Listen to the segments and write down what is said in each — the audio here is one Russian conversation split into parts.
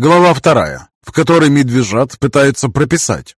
Глава вторая, в которой медвежат пытаются прописать.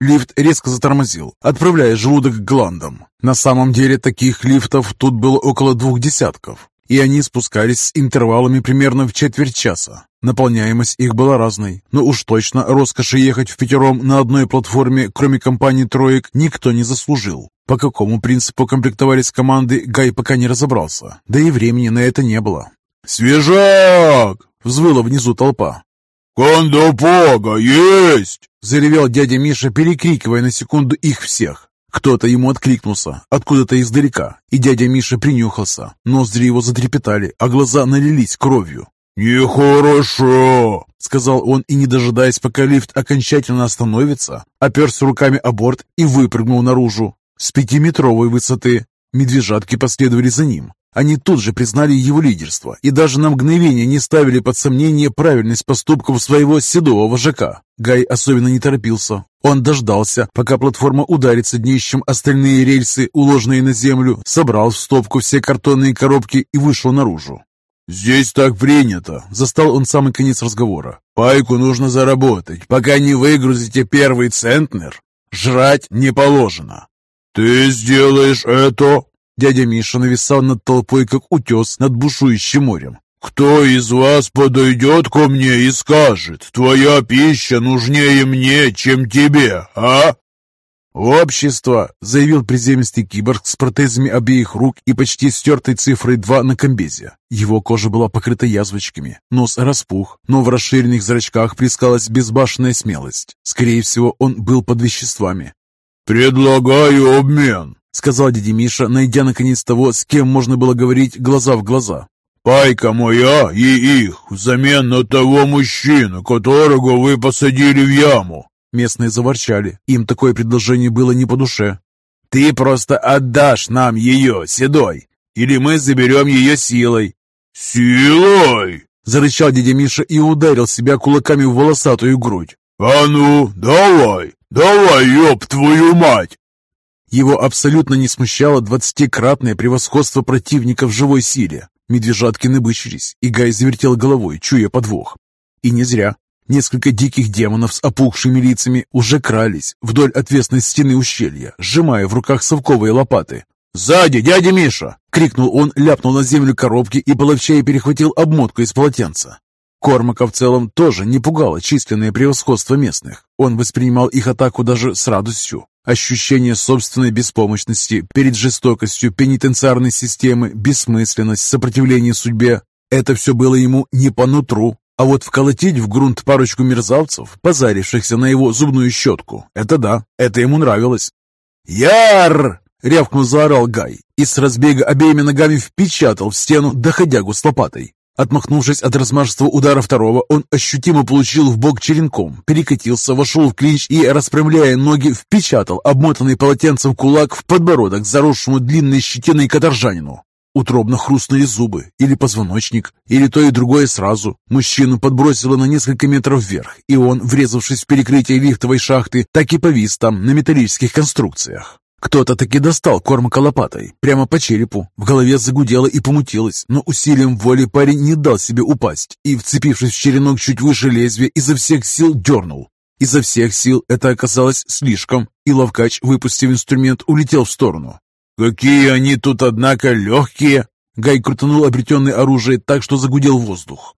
Лифт резко затормозил, отправляя желудок к гландам. На самом деле таких лифтов тут было около двух десятков, и они спускались с интервалами примерно в четверть часа. Наполняемость их была разной, но уж точно роскоши ехать в пятером на одной платформе, кроме компании троек, никто не заслужил. По какому принципу комплектовались команды, Гай пока не разобрался, да и времени на это не было. «Свежак!» — взвыла внизу толпа. «Кондопога есть!» — заревел дядя Миша, перекрикивая на секунду их всех. Кто-то ему откликнулся, откуда-то издалека, и дядя Миша принюхался. Ноздри его затрепетали, а глаза налились кровью. «Нехорошо!» — сказал он, и, не дожидаясь, пока лифт окончательно остановится, оперся руками о борт и выпрыгнул наружу. С пятиметровой высоты медвежатки последовали за ним, они тут же признали его лидерство и даже на мгновение не ставили под сомнение правильность поступков своего седого вожака. Гай особенно не торопился. Он дождался, пока платформа ударится днищем остальные рельсы, уложенные на землю, собрал в стопку все картонные коробки и вышел наружу. «Здесь так принято», — застал он самый конец разговора. «Пайку нужно заработать. Пока не выгрузите первый центнер, жрать не положено». «Ты сделаешь это?» Дядя Миша нависал над толпой, как утес над бушующим морем. «Кто из вас подойдет ко мне и скажет, твоя пища нужнее мне, чем тебе, а?» «Общество!» — заявил приземистый киборг с протезами обеих рук и почти стертой цифрой 2 на комбезе. Его кожа была покрыта язвочками, нос распух, но в расширенных зрачках плескалась безбашенная смелость. Скорее всего, он был под веществами. «Предлагаю обмен!» сказал дядя Миша, найдя наконец того, с кем можно было говорить глаза в глаза. «Пайка моя и их взамен на того мужчину, которого вы посадили в яму!» Местные заворчали. Им такое предложение было не по душе. «Ты просто отдашь нам ее, Седой, или мы заберем ее силой!» «Силой!» Зарычал дядя Миша и ударил себя кулаками в волосатую грудь. «А ну, давай, давай, ёб твою мать!» Его абсолютно не смущало двадцатикратное превосходство противника в живой силе. Медвежатки набычились, и Гай завертел головой, чуя подвох. И не зря. Несколько диких демонов с опухшими лицами уже крались вдоль отвесной стены ущелья, сжимая в руках совковые лопаты. «Сзади, дядя Миша!» — крикнул он, ляпнул на землю коробки и половчей перехватил обмотку из полотенца. Кормака в целом тоже не пугало численное превосходство местных. Он воспринимал их атаку даже с радостью. Ощущение собственной беспомощности перед жестокостью пенитенциарной системы, бессмысленность, сопротивление судьбе – это все было ему не по нутру. А вот вколотить в грунт парочку мерзавцев, позарившихся на его зубную щетку – это да, это ему нравилось. «Яр!» – рявкнул заорал Гай и с разбега обеими ногами впечатал в стену доходягу с лопатой. Отмахнувшись от размашистого удара второго, он ощутимо получил в бок черенком, перекатился, вошел в клинч и, распрямляя ноги, впечатал обмотанный полотенцем кулак в подбородок заросшему длинной щетиной каторжанину. Утробно хрустнули зубы, или позвоночник, или то и другое сразу. Мужчину подбросило на несколько метров вверх, и он, врезавшись в перекрытие лифтовой шахты, так и повис там на металлических конструкциях. Кто-то таки достал Кормака лопатой, прямо по черепу. В голове загудело и помутилось, но усилием воли парень не дал себе упасть и, вцепившись в черенок чуть выше лезвия, изо всех сил дернул. Изо всех сил это оказалось слишком, и ловкач, выпустив инструмент, улетел в сторону. «Какие они тут, однако, легкие!» Гай крутанул обретенное оружие так, что загудел воздух.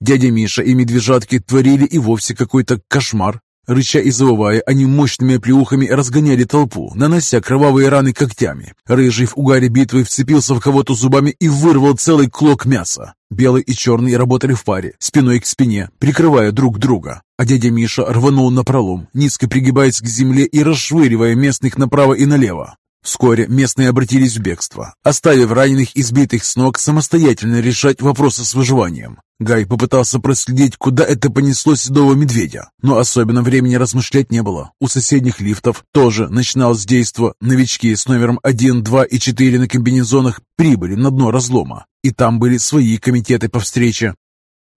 Дядя Миша и медвежатки творили и вовсе какой-то кошмар. Рыча и завывая, они мощными оплеухами разгоняли толпу, нанося кровавые раны когтями. Рыжий в угаре битвы вцепился в кого-то зубами и вырвал целый клок мяса. Белый и черный работали в паре, спиной к спине, прикрывая друг друга. А дядя Миша рванул на пролом, низко пригибаясь к земле и расшвыривая местных направо и налево. Вскоре местные обратились в бегство, оставив раненых и сбитых с ног самостоятельно решать вопросы с выживанием. Гай попытался проследить, куда это понесло седого медведя, но особенно времени размышлять не было. У соседних лифтов тоже начиналось действо. Новички с номером 1, 2 и 4 на комбинезонах прибыли на дно разлома, и там были свои комитеты по встрече.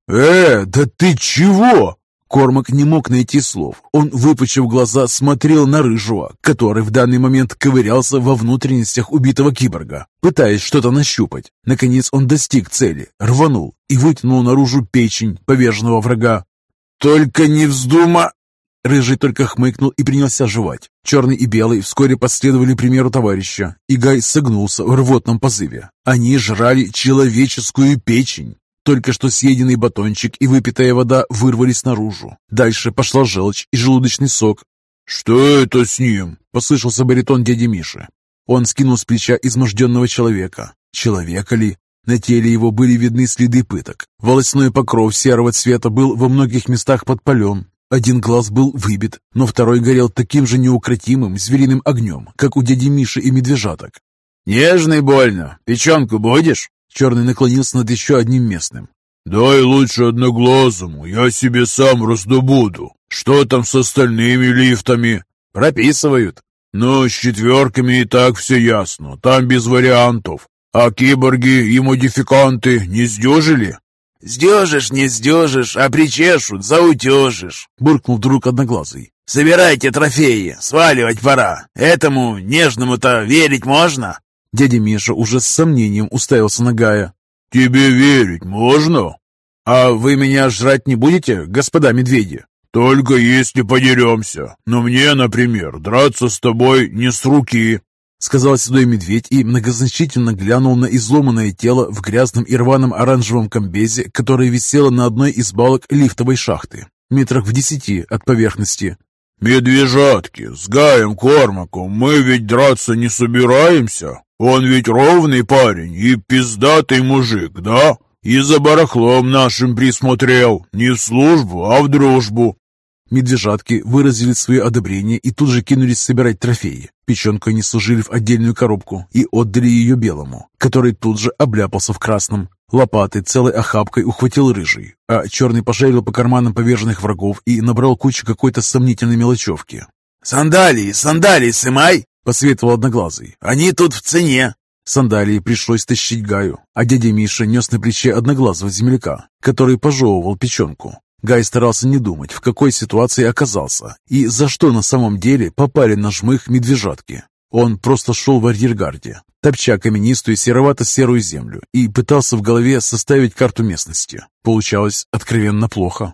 «Э, да ты чего?» Кормак не мог найти слов. Он, выпучив глаза, смотрел на Рыжего, который в данный момент ковырялся во внутренностях убитого киборга, пытаясь что-то нащупать. Наконец он достиг цели, рванул и вытянул наружу печень поверженного врага. «Только не вздума!» Рыжий только хмыкнул и принялся жевать. Черный и белый вскоре последовали примеру товарища, и Гай согнулся в рвотном позыве. Они жрали человеческую печень. Только что съеденный батончик и выпитая вода вырвались наружу. Дальше пошла желчь и желудочный сок. «Что это с ним?» – послышался баритон дяди Миши. Он скинул с плеча изможденного человека. Человека ли? На теле его были видны следы пыток. Волосной покров серого цвета был во многих местах подпален. Один глаз был выбит, но второй горел таким же неукротимым звериным огнем, как у дяди Миши и медвежаток. «Нежный больно. Печенку будешь?» Черный наклонился над еще одним местным. «Дай лучше одноглазому, я себе сам раздобуду. Что там с остальными лифтами?» «Прописывают». «Ну, с четверками и так все ясно, там без вариантов. А киборги и модификанты не сдежили?» «Сдежишь, не сдежишь, а причешут, заутежишь», — буркнул вдруг одноглазый. «Собирайте трофеи, сваливать пора. Этому нежному-то верить можно?» Дядя Миша уже с сомнением уставился на Гая. «Тебе верить можно?» «А вы меня жрать не будете, господа медведи?» «Только если подеремся. Но мне, например, драться с тобой не с руки», сказал седой медведь и многозначительно глянул на изломанное тело в грязном и рваном оранжевом комбезе, которое висело на одной из балок лифтовой шахты, метрах в десяти от поверхности. «Медвежатки, с Гаем Кормаком мы ведь драться не собираемся. Он ведь ровный парень и пиздатый мужик, да? И за барахлом нашим присмотрел. Не в службу, а в дружбу. Медвежатки выразили свое одобрение и тут же кинулись собирать трофеи. Печенку они сложили в отдельную коробку и отдали ее белому, который тут же обляпался в красном. Лопаты целой охапкой ухватил рыжий, а черный пошарил по карманам поверженных врагов и набрал кучу какой-то сомнительной мелочевки. «Сандалии, сандалии сымай!» — посоветовал Одноглазый. «Они тут в цене!» Сандалии пришлось тащить Гаю, а дядя Миша нес на плече одноглазого земляка, который пожевывал печенку. Гай старался не думать, в какой ситуации оказался и за что на самом деле попали на жмых медвежатки. Он просто шел в арьергарде, топча каменистую серовато-серую землю и пытался в голове составить карту местности. Получалось откровенно плохо.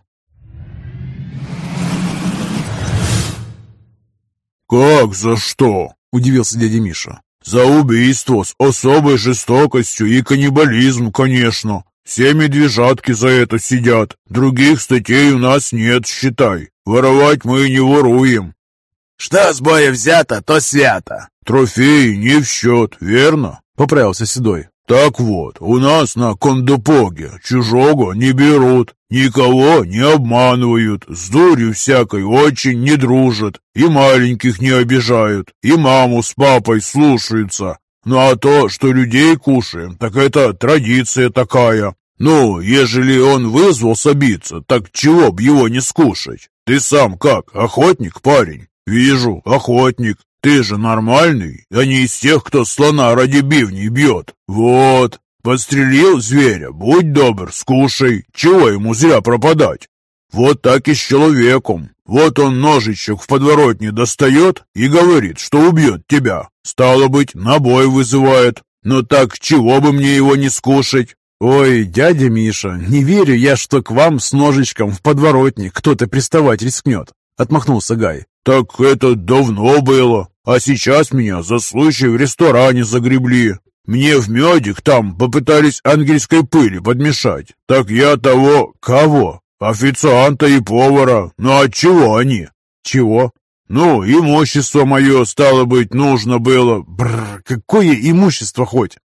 «Как за что?» – удивился дядя Миша. «За убийство с особой жестокостью и каннибализм, конечно. Все медвежатки за это сидят. Других статей у нас нет, считай. Воровать мы не воруем. Что с боя взято, то свято. Трофеи не в счет, верно? Поправился Седой. Так вот, у нас на Кондопоге чужого не берут, никого не обманывают, с дурью всякой очень не дружат, и маленьких не обижают, и маму с папой слушаются, ну а то, что людей кушаем, так это традиция такая. Ну, ежели он вызвался биться, так чего б его не скушать? Ты сам как, охотник, парень? Вижу, охотник. Ты же нормальный, а не из тех, кто слона ради бивней бьет. Вот, подстрелил зверя, будь добр, скушай. Чего ему зря пропадать? Вот так и с человеком. Вот он ножичек в подворотне достает и говорит, что убьет тебя. Стало быть, на бой вызывает. Но так чего бы мне его не скушать? Ой, дядя Миша, не верю я, что к вам с ножичком в подворотне кто-то приставать рискнет. Отмахнулся Гай. Так это давно было. А сейчас меня за случай в ресторане загребли. Мне в медик там попытались ангельской пыли подмешать. Так я того... Кого? «Официанта и повара. Ну а чего они?» «Чего?» «Ну, имущество мое, стало быть, нужно было...» «Бррр, какое имущество хоть?»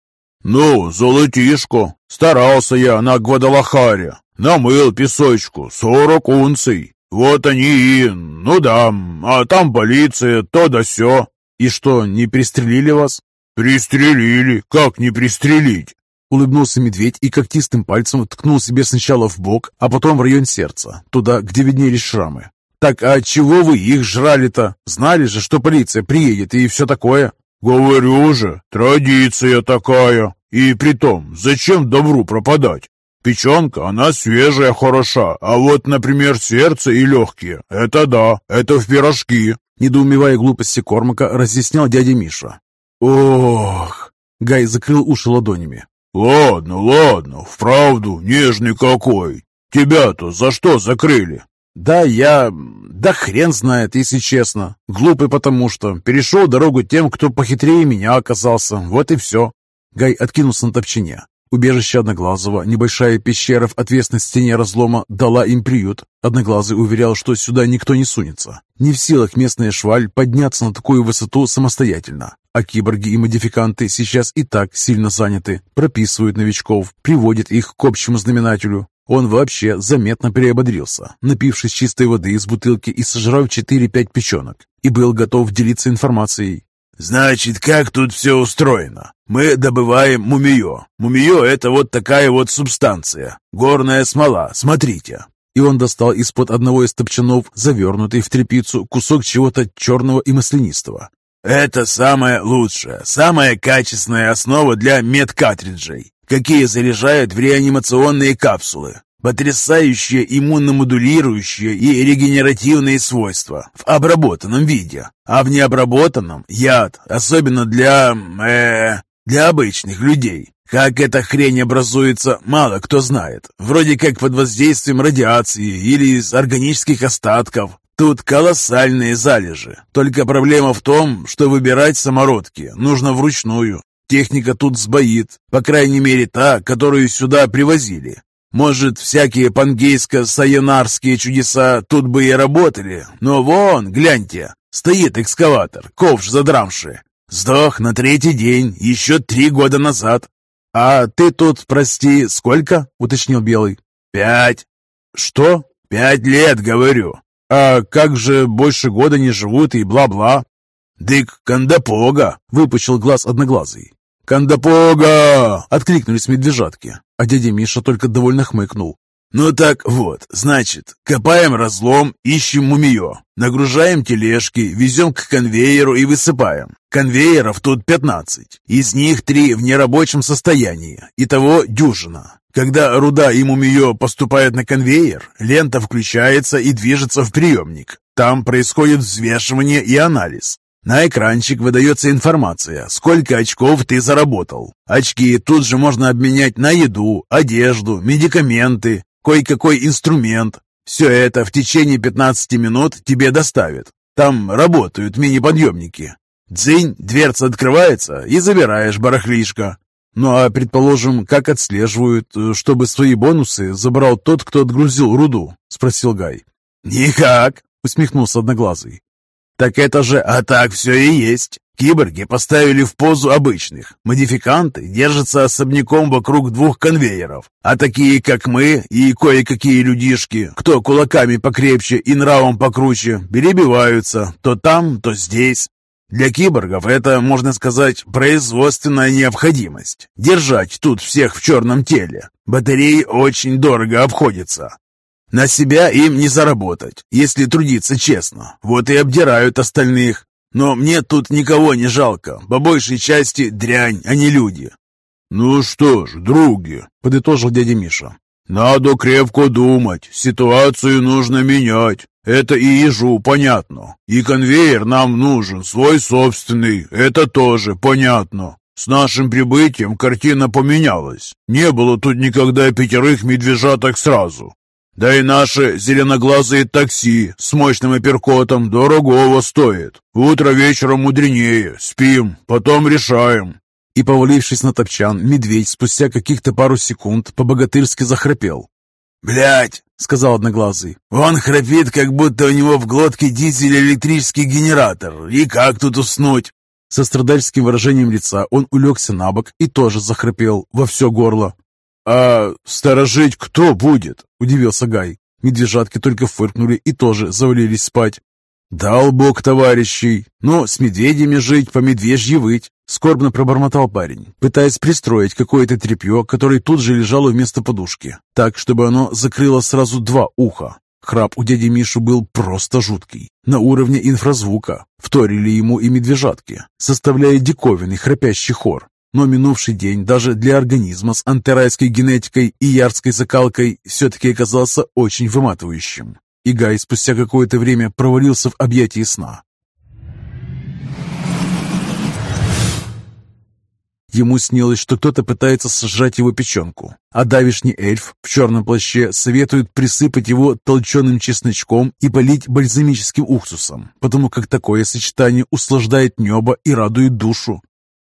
«Ну, золотишко. Старался я на Гвадалахаре. Намыл песочку, сорок унций. Вот они и... Ну да, а там полиция, то да сё». «И что, не пристрелили вас?» «Пристрелили. Как не пристрелить? Улыбнулся медведь и когтистым пальцем ткнул себе сначала в бок, а потом в район сердца, туда, где виднелись шрамы. «Так а чего вы их жрали-то? Знали же, что полиция приедет и все такое?» «Говорю же, традиция такая. И притом, зачем добру пропадать? Печенка, она свежая, хороша, а вот, например, сердце и легкие, это да, это в пирожки. Недоумевая глупости Кормака, разъяснял дядя Миша. Ох! Гай закрыл уши ладонями. Ладно, ладно, вправду, нежный какой. Тебя-то за что закрыли? Да я... Да хрен знает, если честно. Глупый потому что. Перешел дорогу тем, кто похитрее меня оказался. Вот и все. Гай откинулся на топчине. Убежище Одноглазого, небольшая пещера в отвесной стене разлома, дала им приют. Одноглазый уверял, что сюда никто не сунется. Не в силах местная шваль подняться на такую высоту самостоятельно. А киборги и модификанты сейчас и так сильно заняты. Прописывают новичков, приводят их к общему знаменателю. Он вообще заметно переободрился, напившись чистой воды из бутылки и сожрав 4-5 печенок, и был готов делиться информацией. «Значит, как тут все устроено? Мы добываем мумиё. Мумиё — это вот такая вот субстанция. Горная смола, смотрите». И он достал из-под одного из топчанов, завернутый в тряпицу, кусок чего-то черного и маслянистого. «Это самая лучшая, самая качественная основа для медкартриджей, какие заряжают в реанимационные капсулы. Потрясающие иммуномодулирующие и регенеративные свойства в обработанном виде, а в необработанном – яд, особенно для... Э, для обычных людей. Как эта хрень образуется, мало кто знает. Вроде как под воздействием радиации или из органических остатков. Тут колоссальные залежи. Только проблема в том, что выбирать самородки нужно вручную. Техника тут сбоит, по крайней мере та, которую сюда привозили. Может, всякие пангейско-сайонарские чудеса тут бы и работали, но вон, гляньте, стоит экскаватор, ковш задрамши. Сдох на третий день, еще три года назад. «А ты тут, прости, сколько?» — уточнил Белый. «Пять». «Что?» «Пять лет, говорю». «А как же больше года не живут и бла-бла?» «Дык, кандапога!» — выпучил глаз одноглазый. «Кандапога!» — откликнулись медвежатки, а дядя Миша только довольно хмыкнул. «Ну так вот, значит, копаем разлом, ищем мумиё, нагружаем тележки, везем к конвейеру и высыпаем. Конвейеров тут 15, из них три в нерабочем состоянии, итого дюжина. Когда руда и мумиё поступают на конвейер, лента включается и движется в приемник. Там происходит взвешивание и анализ. На экранчик выдается информация, сколько очков ты заработал. Очки тут же можно обменять на еду, одежду, медикаменты, кое-какой инструмент. Все это в течение 15 минут тебе доставят. Там работают мини-подъемники. Дзынь, дверца открывается и забираешь барахлишко. Ну а, предположим, как отслеживают, чтобы свои бонусы забрал тот, кто отгрузил руду? Спросил Гай. Никак, усмехнулся Одноглазый. Так это же, а так все и есть. Киборги поставили в позу обычных. Модификанты держатся особняком вокруг двух конвейеров. А такие, как мы и кое-какие людишки, кто кулаками покрепче и нравом покруче, перебиваются то там, то здесь. Для киборгов это, можно сказать, производственная необходимость. Держать тут всех в черном теле. Батареи очень дорого обходятся. На себя им не заработать, если трудиться честно. Вот и обдирают остальных. Но мне тут никого не жалко. По большей части дрянь, а не люди. «Ну что ж, други», — подытожил дядя Миша. «Надо крепко думать. Ситуацию нужно менять. Это и ежу понятно. И конвейер нам нужен, свой собственный. Это тоже понятно. С нашим прибытием картина поменялась. Не было тут никогда пятерых медвежаток сразу. Да и наши зеленоглазые такси с мощным апперкотом дорогого стоит. Утро вечером мудренее. Спим, потом решаем». И, повалившись на топчан, медведь спустя каких-то пару секунд по-богатырски захрапел. «Блядь!» — сказал Одноглазый. «Он храпит, как будто у него в глотке дизель-электрический генератор. И как тут уснуть?» Со страдальческим выражением лица он улегся на бок и тоже захрапел во все горло. «А сторожить кто будет?» – удивился Гай. Медвежатки только фыркнули и тоже завалились спать. «Дал бог товарищей, но с медведями жить, по медвежьи выть», — скорбно пробормотал парень, пытаясь пристроить какое-то тряпье, которое тут же лежало вместо подушки, так, чтобы оно закрыло сразу два уха. Храп у дяди Миши был просто жуткий, на уровне инфразвука. Вторили ему и медвежатки, составляя диковинный храпящий хор. Но минувший день даже для организма с антирайской генетикой и ярской закалкой все-таки оказался очень выматывающим. И Гай спустя какое-то время провалился в объятии сна. Ему снилось, что кто-то пытается сжать его печенку, а давишний эльф в черном плаще советует присыпать его толченым чесночком и полить бальзамическим уксусом, потому как такое сочетание услаждает небо и радует душу.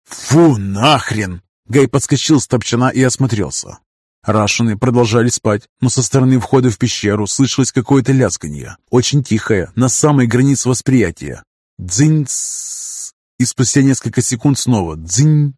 «Фу, нахрен!» Гай подскочил с топчана и осмотрелся. Рашины продолжали спать, но со стороны входа в пещеру слышалось какое-то лязганье, очень тихое, на самой границе восприятия. Дзинь-ц! И спустя несколько секунд снова дзинь!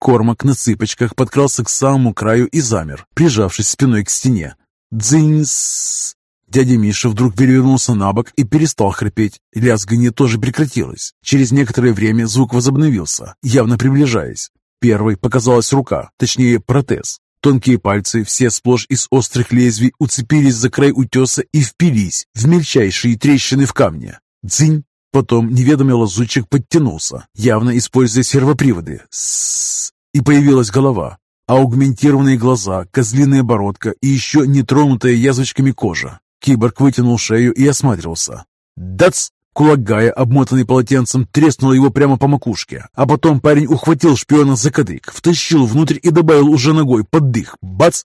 Кормак на цыпочках подкрался к самому краю и замер, прижавшись спиной к стене. Дзинь-с! Дядя Миша вдруг перевернулся на бок и перестал хрипеть. Лязганье тоже прекратилось. Через некоторое время звук возобновился, явно приближаясь. Первой показалась рука, точнее протез. Тонкие пальцы, все сплошь из острых лезвий, уцепились за край утеса и впились в мельчайшие трещины в камне. Дзынь! Потом неведомый лазутчик подтянулся, явно используя сервоприводы. С И появилась голова, аугментированные глаза, козлиная бородка и еще не тронутая язвочками кожа. Киборг вытянул шею и осматривался. Дац! Кулак Гая, обмотанный полотенцем, треснул его прямо по макушке, а потом парень ухватил шпиона за кадык, втащил внутрь и добавил уже ногой под дых. Бац!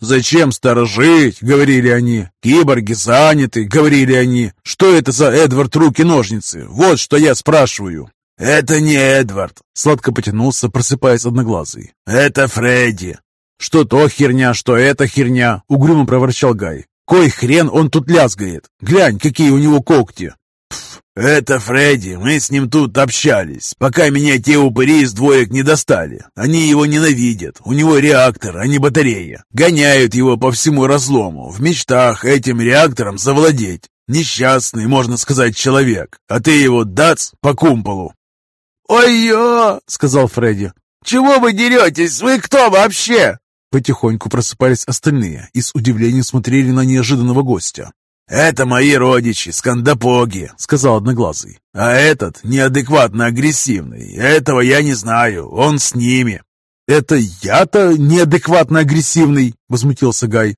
«Зачем сторожить?» — говорили они. «Киборги заняты», — говорили они. «Что это за Эдвард руки-ножницы? Вот что я спрашиваю». «Это не Эдвард», — сладко потянулся, просыпаясь одноглазый. «Это Фредди». «Что то херня, что это херня», — угрюмо проворчал Гай. «Кой хрен он тут лязгает? Глянь, какие у него когти!» «Это Фредди, мы с ним тут общались, пока меня те упыри из двоек не достали. Они его ненавидят, у него реактор, а не батарея. Гоняют его по всему разлому, в мечтах этим реактором завладеть. Несчастный, можно сказать, человек, а ты его дац по кумполу». «Ой-ё!» — сказал Фредди. «Чего вы деретесь? Вы кто вообще?» Потихоньку просыпались остальные и с удивлением смотрели на неожиданного гостя. «Это мои родичи, скандапоги», — сказал Одноглазый. «А этот неадекватно агрессивный. Этого я не знаю, он с ними». «Это я-то неадекватно агрессивный», — возмутился Гай.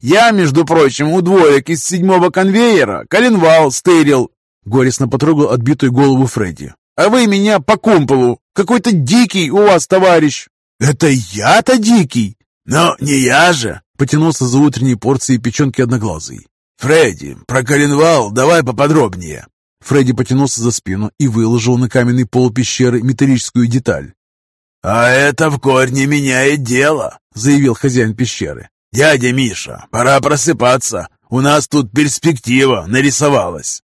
«Я, между прочим, у двоек из седьмого конвейера коленвал стырил», — горестно потрогал отбитую голову Фредди. «А вы меня по кумполу. Какой-то дикий у вас товарищ». «Это я-то дикий?» «Но не я же!» — потянулся за утренней порцией печенки одноглазый. «Фредди, про коленвал давай поподробнее». Фредди потянулся за спину и выложил на каменный пол пещеры металлическую деталь. «А это в корне меняет дело», — заявил хозяин пещеры. «Дядя Миша, пора просыпаться. У нас тут перспектива нарисовалась.